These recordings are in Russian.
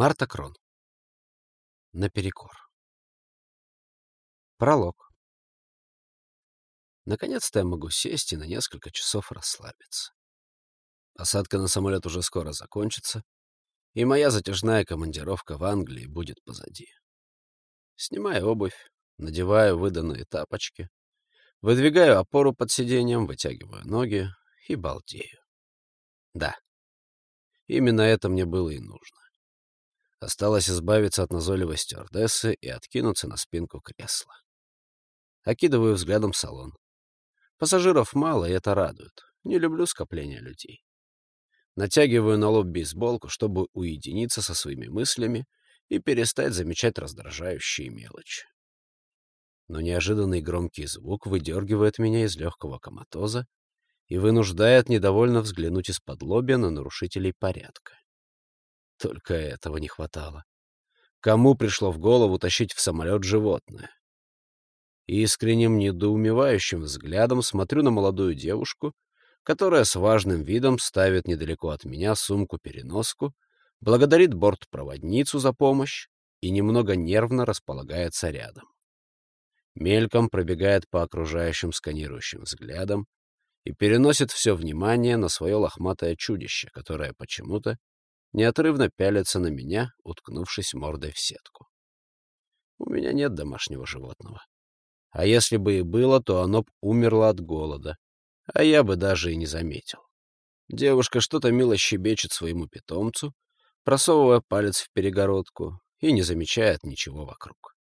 Марта Крон. Наперекор. Пролог. Наконец-то я могу сесть и на несколько часов расслабиться. Посадка на самолет уже скоро закончится, и моя затяжная командировка в Англии будет позади. Снимаю обувь, надеваю выданные тапочки, выдвигаю опору под сиденьем, вытягиваю ноги и балдею. Да, именно это мне было и нужно. Осталось избавиться от назойливой стюардессы и откинуться на спинку кресла. Окидываю взглядом салон. Пассажиров мало, и это радует. Не люблю скопления людей. Натягиваю на лоб бейсболку, чтобы уединиться со своими мыслями и перестать замечать раздражающие мелочи. Но неожиданный громкий звук выдергивает меня из легкого коматоза и вынуждает недовольно взглянуть из-под лобья на нарушителей порядка. Только этого не хватало. Кому пришло в голову тащить в самолет животное? Искренним, недоумевающим взглядом смотрю на молодую девушку, которая с важным видом ставит недалеко от меня сумку-переноску, благодарит бортпроводницу за помощь и немного нервно располагается рядом. Мельком пробегает по окружающим сканирующим взглядам и переносит все внимание на свое лохматое чудище, которое почему-то неотрывно пялится на меня, уткнувшись мордой в сетку. У меня нет домашнего животного. А если бы и было, то оно б умерло от голода, а я бы даже и не заметил. Девушка что-то мило щебечет своему питомцу, просовывая палец в перегородку и не замечает ничего вокруг.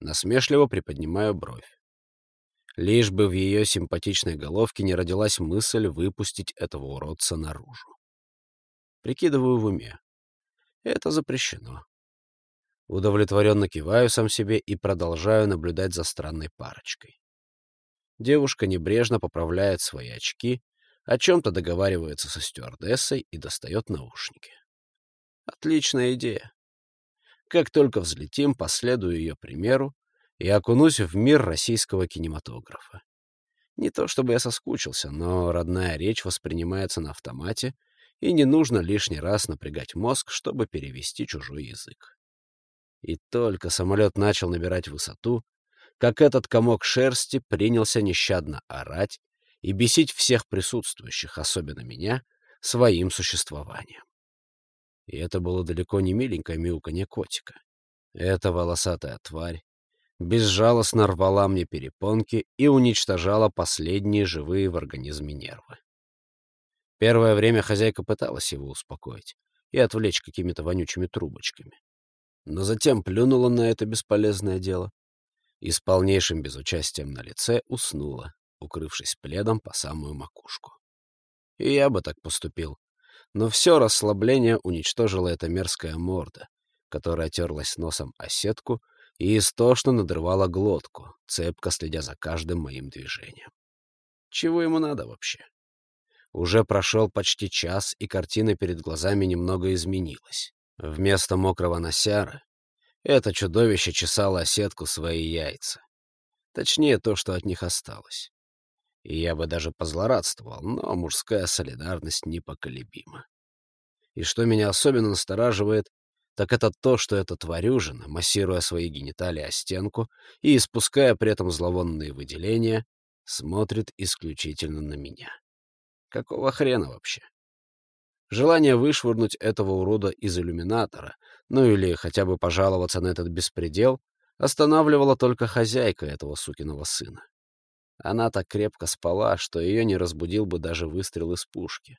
Насмешливо приподнимаю бровь. Лишь бы в ее симпатичной головке не родилась мысль выпустить этого уродца наружу. Прикидываю в уме. Это запрещено. Удовлетворенно киваю сам себе и продолжаю наблюдать за странной парочкой. Девушка небрежно поправляет свои очки, о чем-то договаривается со стюардессой и достает наушники. Отличная идея. Как только взлетим, последую ее примеру и окунусь в мир российского кинематографа. Не то чтобы я соскучился, но родная речь воспринимается на автомате, и не нужно лишний раз напрягать мозг, чтобы перевести чужой язык. И только самолет начал набирать высоту, как этот комок шерсти принялся нещадно орать и бесить всех присутствующих, особенно меня, своим существованием. И это было далеко не миленькое мяуканье котика. Эта волосатая тварь безжалостно рвала мне перепонки и уничтожала последние живые в организме нервы. Первое время хозяйка пыталась его успокоить и отвлечь какими-то вонючими трубочками. Но затем плюнула на это бесполезное дело и с полнейшим безучастием на лице уснула, укрывшись пледом по самую макушку. И я бы так поступил. Но все расслабление уничтожило эта мерзкая морда, которая терлась носом о сетку и истошно надрывала глотку, цепко следя за каждым моим движением. Чего ему надо вообще? Уже прошел почти час, и картина перед глазами немного изменилась. Вместо мокрого носяра это чудовище чесало сетку свои яйца. Точнее, то, что от них осталось. И я бы даже позлорадствовал, но мужская солидарность непоколебима. И что меня особенно настораживает, так это то, что эта тварюжина, массируя свои гениталии о стенку и испуская при этом зловонные выделения, смотрит исключительно на меня. Какого хрена вообще? Желание вышвырнуть этого урода из иллюминатора, ну или хотя бы пожаловаться на этот беспредел, останавливала только хозяйка этого сукиного сына. Она так крепко спала, что ее не разбудил бы даже выстрел из пушки.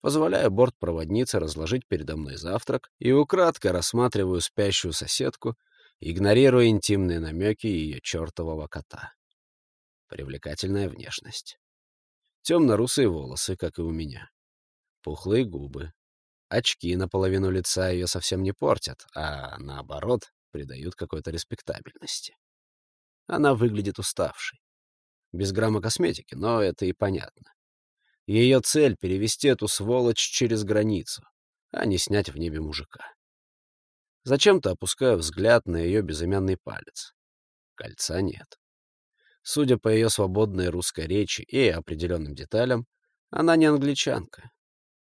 Позволяю бортпроводнице разложить передо мной завтрак и украдко рассматриваю спящую соседку, игнорируя интимные намеки ее чертового кота. Привлекательная внешность. Темно-русые волосы, как и у меня. Пухлые губы. Очки наполовину лица ее совсем не портят, а наоборот, придают какой-то респектабельности. Она выглядит уставшей. Без грамма косметики, но это и понятно. Ее цель — перевести эту сволочь через границу, а не снять в небе мужика. Зачем-то опускаю взгляд на ее безымянный палец. Кольца нет. Судя по ее свободной русской речи и определенным деталям, она не англичанка.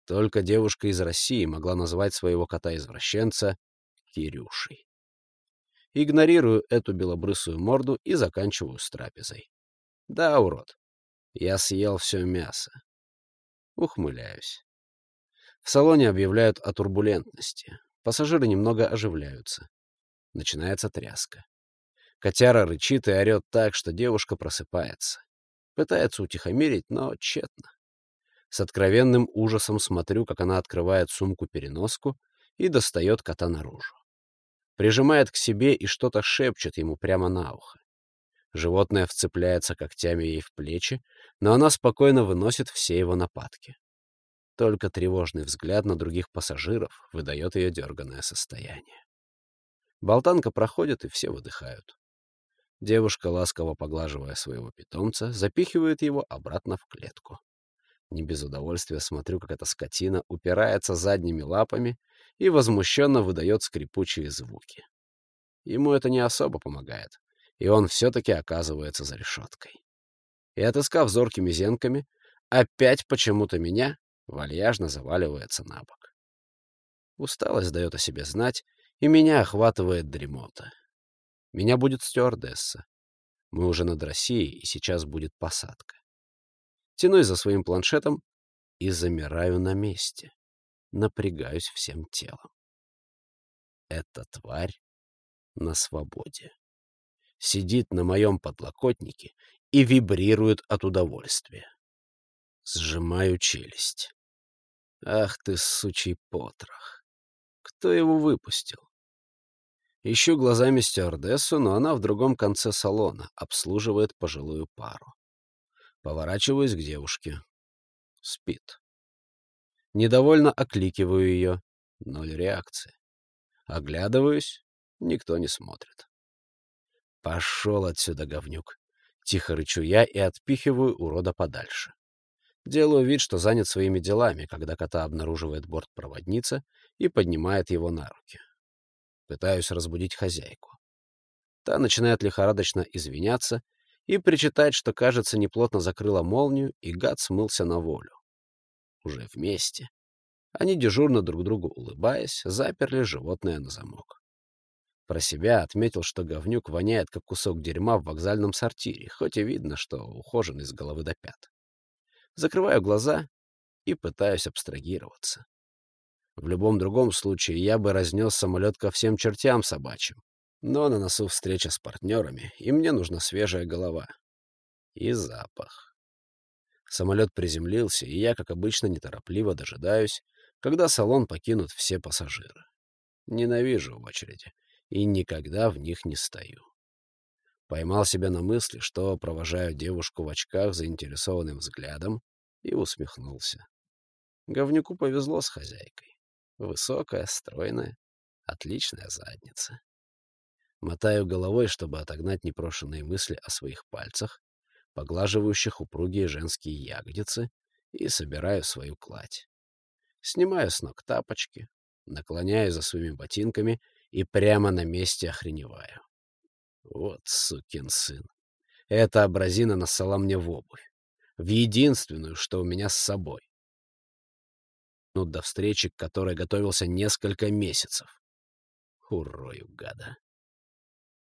Только девушка из России могла назвать своего кота-извращенца Кирюшей. Игнорирую эту белобрысую морду и заканчиваю с трапезой. Да, урод, я съел все мясо. Ухмыляюсь. В салоне объявляют о турбулентности. Пассажиры немного оживляются. Начинается тряска. Котяра рычит и орет так, что девушка просыпается. Пытается утихомирить, но тщетно. С откровенным ужасом смотрю, как она открывает сумку-переноску и достает кота наружу. Прижимает к себе и что-то шепчет ему прямо на ухо. Животное вцепляется когтями ей в плечи, но она спокойно выносит все его нападки. Только тревожный взгляд на других пассажиров выдает ее дерганное состояние. Болтанка проходит, и все выдыхают. Девушка, ласково поглаживая своего питомца, запихивает его обратно в клетку. Не без удовольствия смотрю, как эта скотина упирается задними лапами и возмущенно выдает скрипучие звуки. Ему это не особо помогает, и он все-таки оказывается за решеткой. И, отыскав зоркими зенками, опять почему-то меня вальяжно заваливается на бок. Усталость дает о себе знать, и меня охватывает дремота. Меня будет стюардесса. Мы уже над Россией, и сейчас будет посадка. Тянусь за своим планшетом и замираю на месте. Напрягаюсь всем телом. Эта тварь на свободе. Сидит на моем подлокотнике и вибрирует от удовольствия. Сжимаю челюсть. Ах ты, сучий потрох! Кто его выпустил? Ищу глазами стюардессу, но она в другом конце салона, обслуживает пожилую пару. Поворачиваюсь к девушке. Спит. Недовольно окликиваю ее. Ноль реакции. Оглядываюсь. Никто не смотрит. Пошел отсюда, говнюк. Тихо рычу я и отпихиваю урода подальше. Делаю вид, что занят своими делами, когда кота обнаруживает бортпроводница и поднимает его на руки. Пытаюсь разбудить хозяйку. Та начинает лихорадочно извиняться и причитать, что, кажется, неплотно закрыла молнию, и гад смылся на волю. Уже вместе. Они, дежурно друг другу улыбаясь, заперли животное на замок. Про себя отметил, что говнюк воняет, как кусок дерьма в вокзальном сортире, хоть и видно, что ухожен из головы до пят. Закрываю глаза и пытаюсь абстрагироваться. В любом другом случае я бы разнес самолет ко всем чертям собачьим. Но на носу встреча с партнерами, и мне нужна свежая голова. И запах. Самолет приземлился, и я, как обычно, неторопливо дожидаюсь, когда салон покинут все пассажиры. Ненавижу очереди и никогда в них не стою. Поймал себя на мысли, что провожаю девушку в очках заинтересованным взглядом, и усмехнулся. Говнюку повезло с хозяйкой. Высокая, стройная, отличная задница. Мотаю головой, чтобы отогнать непрошенные мысли о своих пальцах, поглаживающих упругие женские ягодицы, и собираю свою кладь. Снимаю с ног тапочки, наклоняю за своими ботинками и прямо на месте охреневаю. Вот сукин сын. Эта абразина нассала мне в обувь. В единственную, что у меня с собой минут до встречи, к которой готовился несколько месяцев. Урою гада.